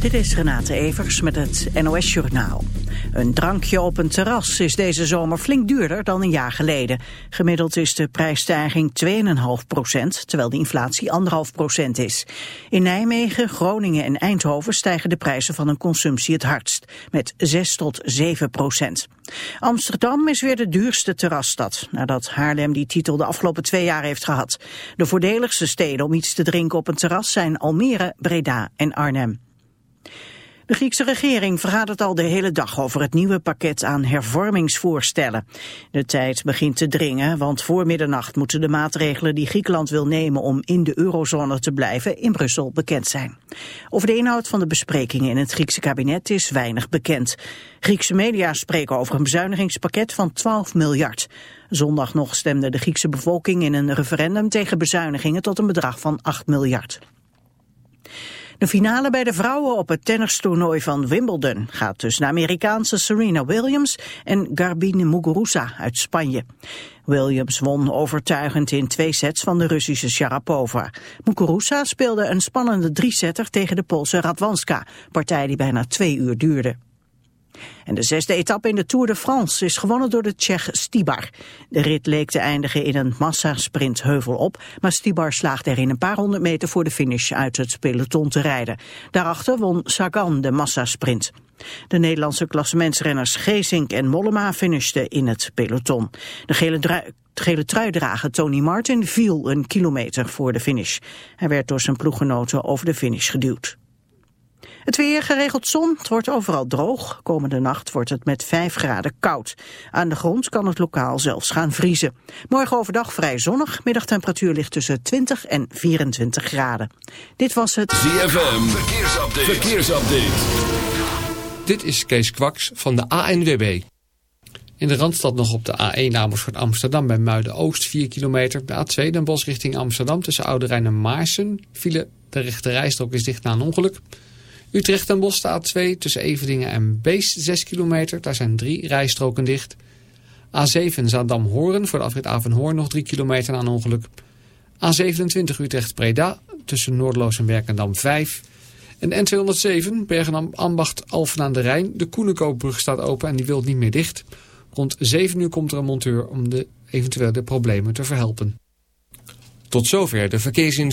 Dit is Renate Evers met het NOS Journaal. Een drankje op een terras is deze zomer flink duurder dan een jaar geleden. Gemiddeld is de prijsstijging 2,5 procent, terwijl de inflatie 1,5 procent is. In Nijmegen, Groningen en Eindhoven stijgen de prijzen van een consumptie het hardst, met 6 tot 7 procent. Amsterdam is weer de duurste terrasstad, nadat Haarlem die titel de afgelopen twee jaar heeft gehad. De voordeligste steden om iets te drinken op een terras zijn Almere, Breda en Arnhem. De Griekse regering vergadert al de hele dag over het nieuwe pakket aan hervormingsvoorstellen. De tijd begint te dringen, want voor middernacht moeten de maatregelen die Griekenland wil nemen om in de eurozone te blijven in Brussel bekend zijn. Over de inhoud van de besprekingen in het Griekse kabinet is weinig bekend. Griekse media spreken over een bezuinigingspakket van 12 miljard. Zondag nog stemde de Griekse bevolking in een referendum tegen bezuinigingen tot een bedrag van 8 miljard. De finale bij de vrouwen op het tennistoernooi van Wimbledon gaat tussen de Amerikaanse Serena Williams en Garbine Muguruza uit Spanje. Williams won overtuigend in twee sets van de Russische Sharapova. Muguruza speelde een spannende drie-setter tegen de Poolse Radwanska, partij die bijna twee uur duurde. En de zesde etappe in de Tour de France is gewonnen door de Tsjech Stibar. De rit leek te eindigen in een massasprint heuvel op, maar Stibar slaagde er in een paar honderd meter voor de finish uit het peloton te rijden. Daarachter won Sagan de massasprint. De Nederlandse klassementsrenners Geesink en Mollema finishten in het peloton. De gele, gele truidrager Tony Martin viel een kilometer voor de finish. Hij werd door zijn ploeggenoten over de finish geduwd. Het weer geregeld zon, het wordt overal droog. Komende nacht wordt het met 5 graden koud. Aan de grond kan het lokaal zelfs gaan vriezen. Morgen overdag vrij zonnig, middagtemperatuur ligt tussen 20 en 24 graden. Dit was het ZFM, verkeersupdate. verkeersupdate. Dit is Kees Kwaks van de ANWB. In de Randstad nog op de A1 Amersfoort Amsterdam bij Muiden-Oost 4 kilometer. De A2 Den Bosch richting Amsterdam tussen Oude Rijn en Maarsen. File de rechte rijstrook is dicht na een ongeluk. Utrecht en Bos staat 2 tussen Everdingen en Beest 6 kilometer. Daar zijn drie rijstroken dicht. A7 Zaandam-Horen voor de afrit Avenhoorn nog 3 kilometer een ongeluk. A27 Utrecht-Preda tussen Noordloos en Werkendam 5. En N207 Bergen-Ambacht Alphen aan de Rijn. De Koenenkoopbrug staat open en die wil niet meer dicht. Rond 7 uur komt er een monteur om de eventuele problemen te verhelpen. Tot zover de verkeersin.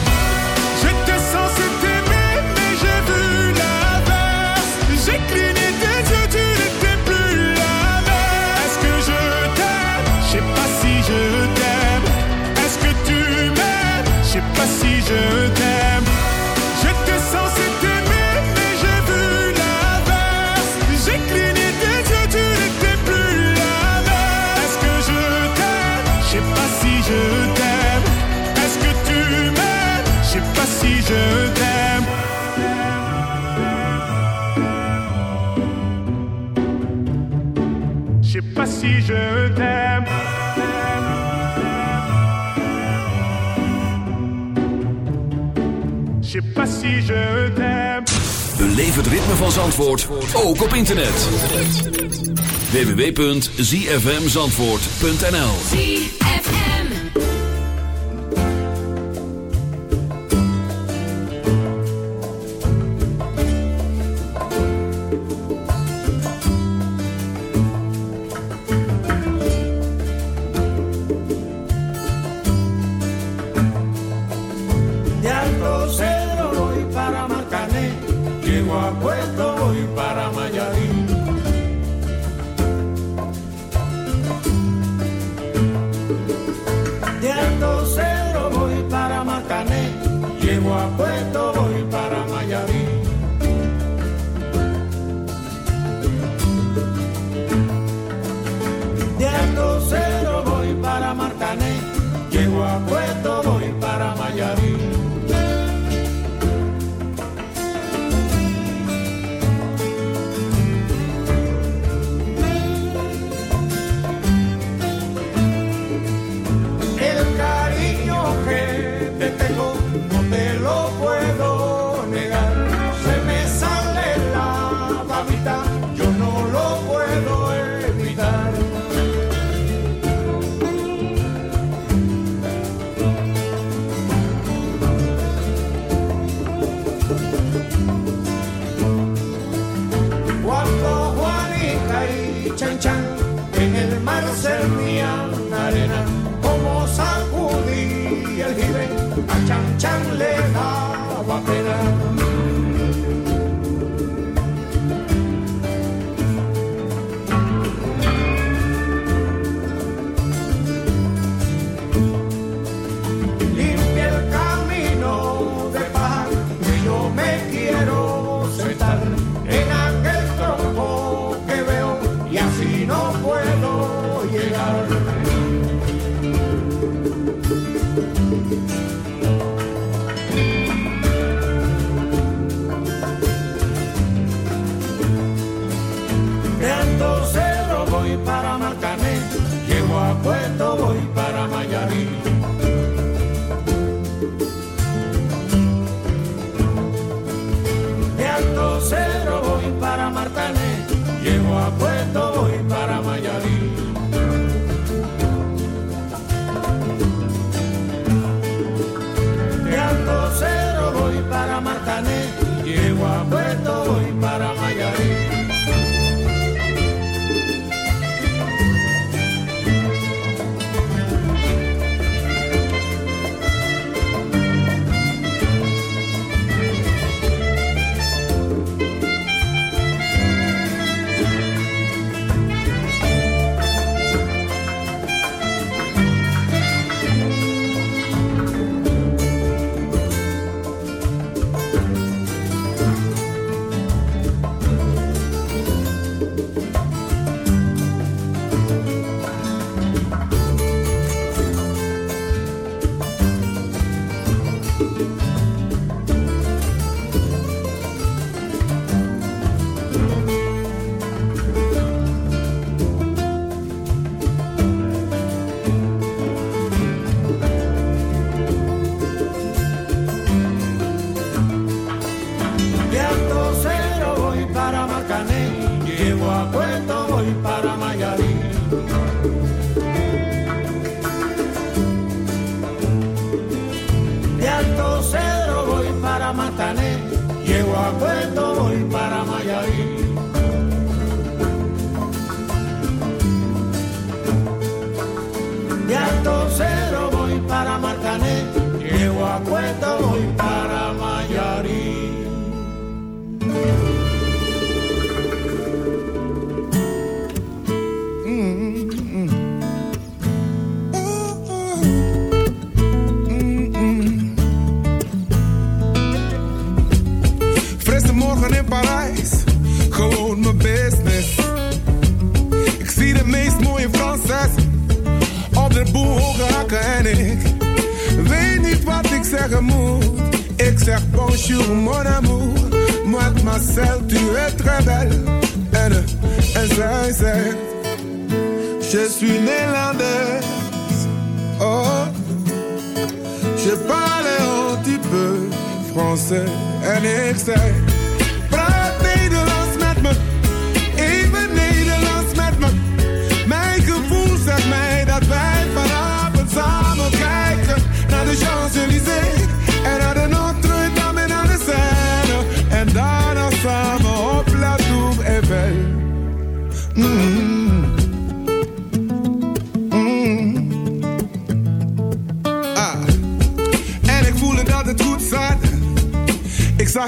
return si je t'aime. Het ritme van Zandvoort, ook op internet. www.zfmzandvoort.nl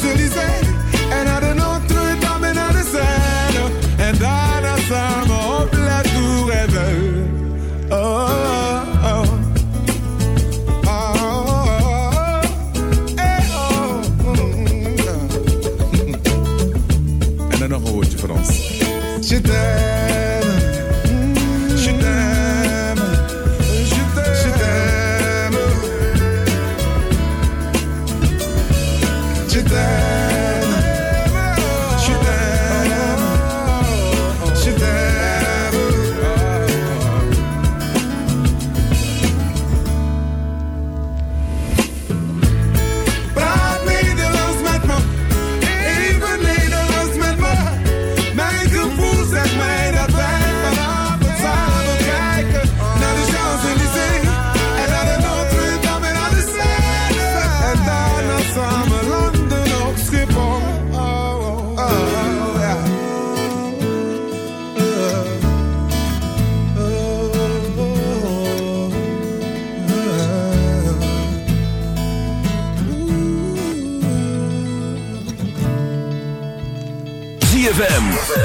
Champs-Élysées.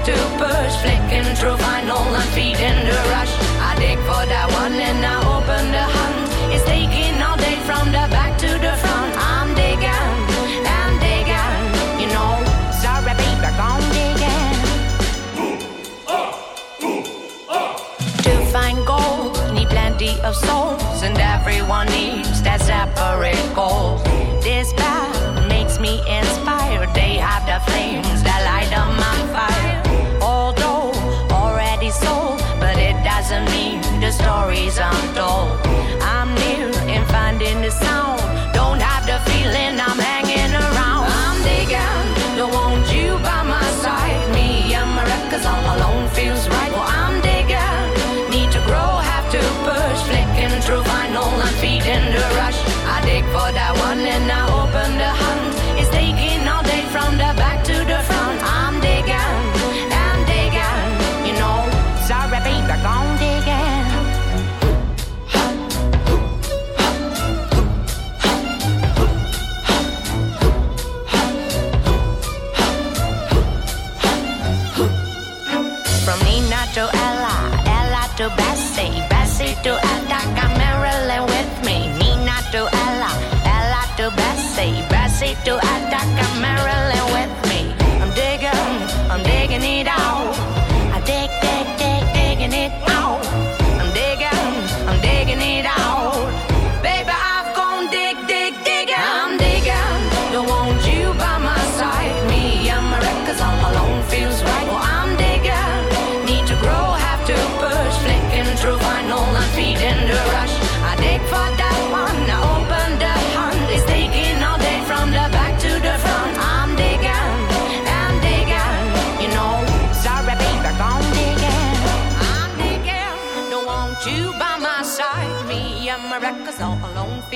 octopus flicking through vinyl and feeding the rush. I dig for that one and I open the hunt. It's taking all day from the back to the front. I'm digging, I'm digging, you know. Sorry, baby, I'm digging. To find gold, need plenty of souls, and everyone needs that separate gold. This.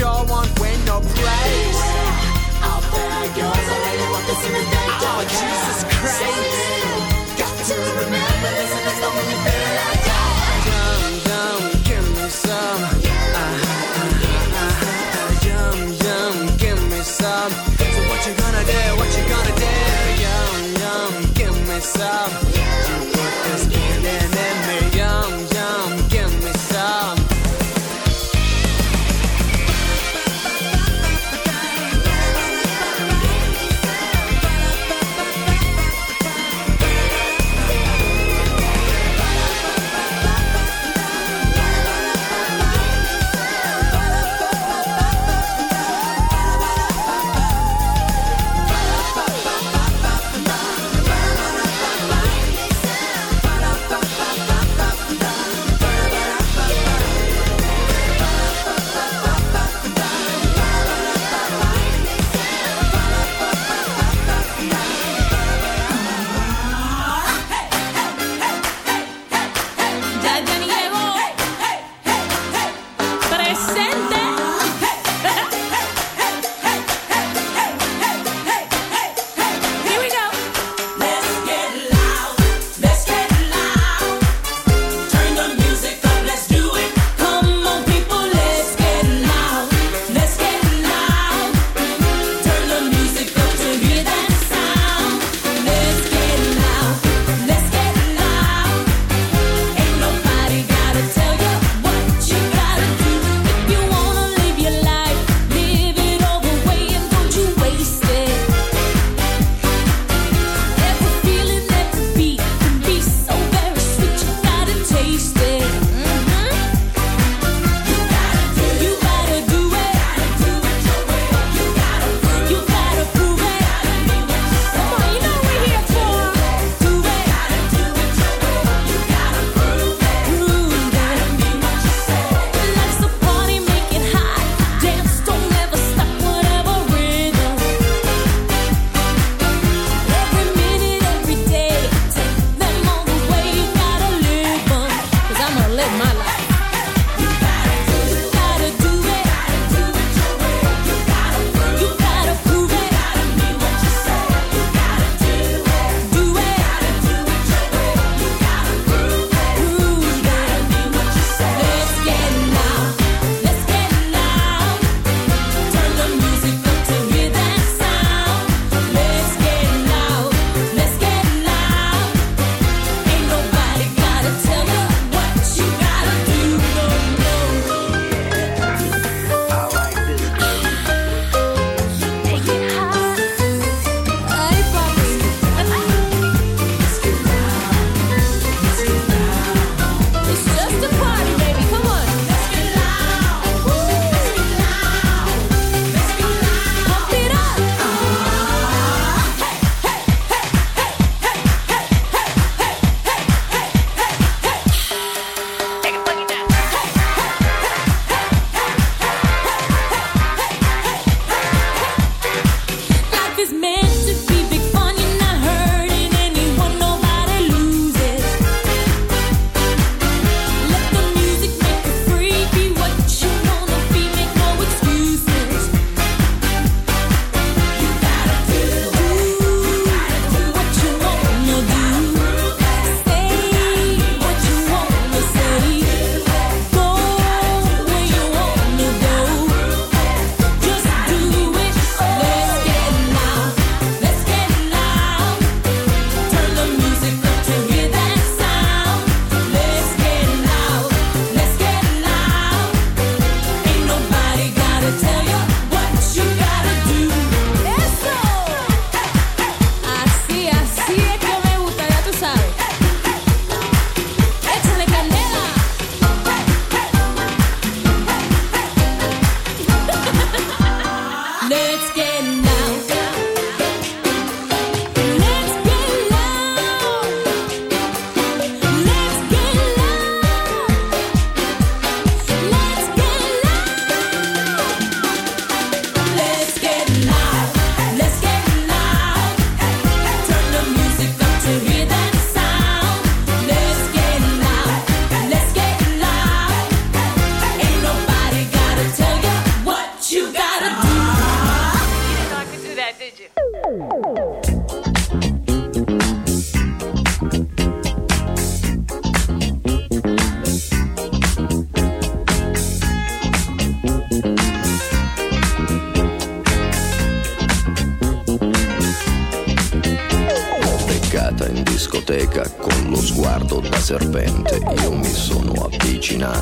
y'all want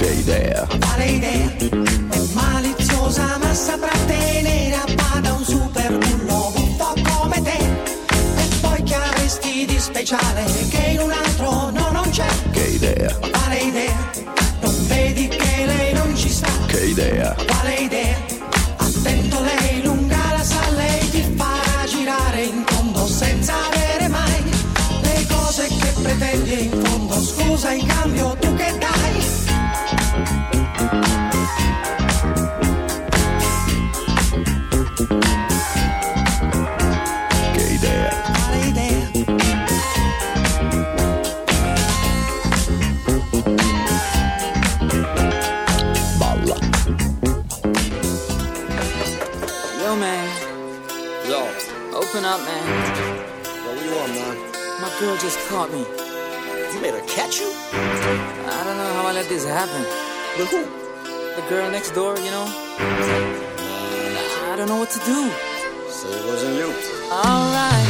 Che idea, Quale idea? Maliziosa ma saprà tenere caught me. You made her catch you? I don't know how I let this happen. With who? The girl next door, you know? I don't know what to do. So it wasn't you. Alright.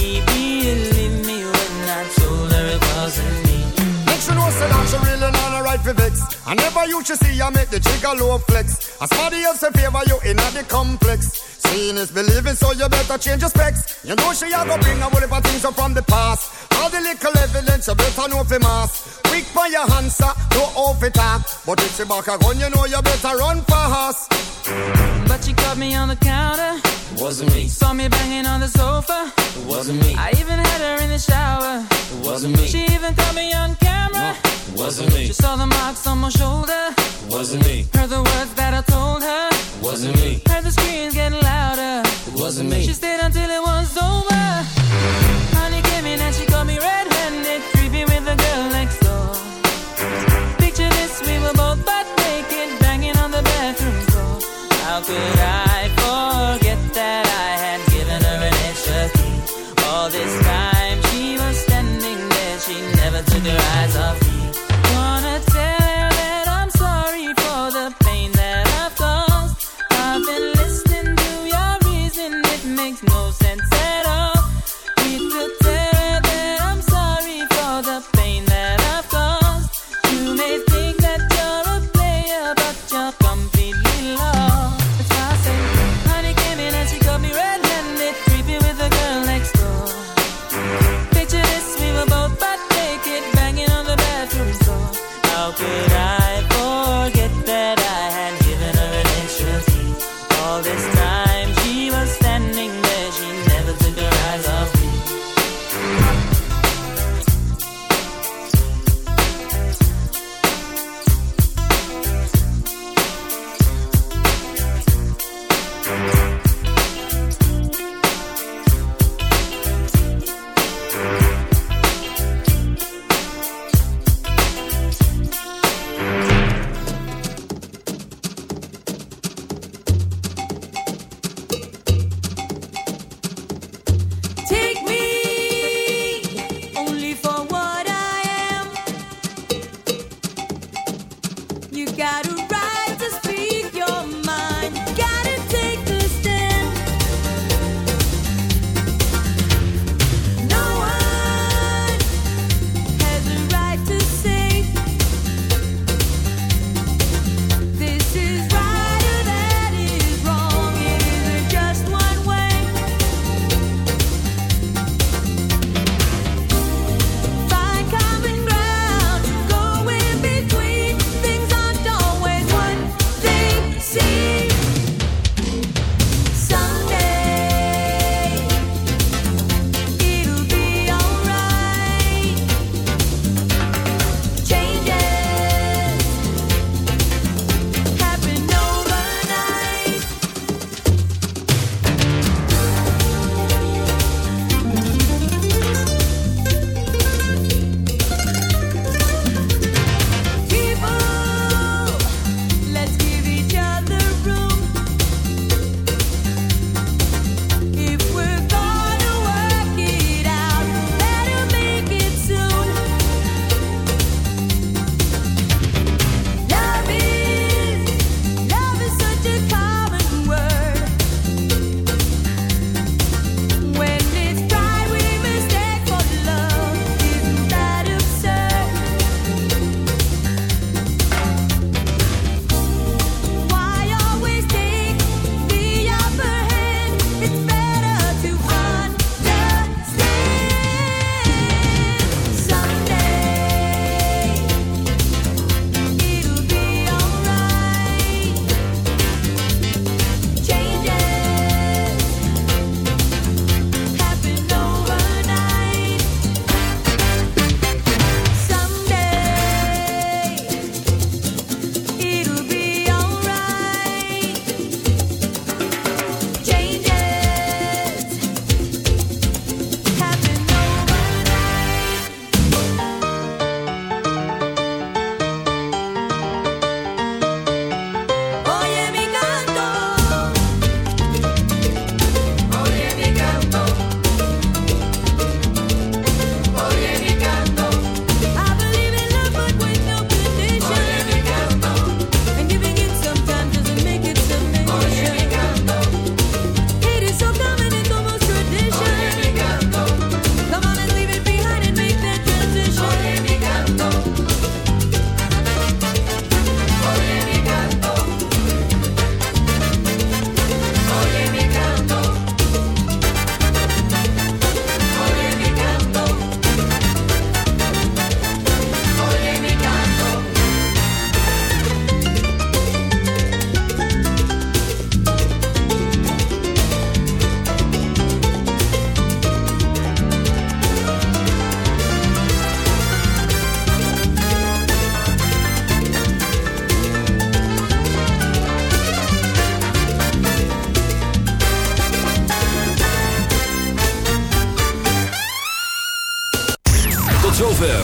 for vex. I never you should see her make the trigger low flex. As somebody else in favor you in a the complex. Seeing is believing, so you better change your specs. You know she a go bring a whole heap of things up from the past. All the little evidence you better know for mass. Quick for your answer, no off it talk. But if she back a gun, you know you better run fast. But she caught me on the counter. Wasn't me. Saw me banging on the sofa. It wasn't me. I even had her in the shower. It wasn't me. She even caught me on camera. It wasn't me. She saw the marks on my shoulder. It wasn't me. Heard the words that I told her. It wasn't me. Heard the screams getting louder. It wasn't me. She stayed until it was over. Honey came in and she caught me red-handed,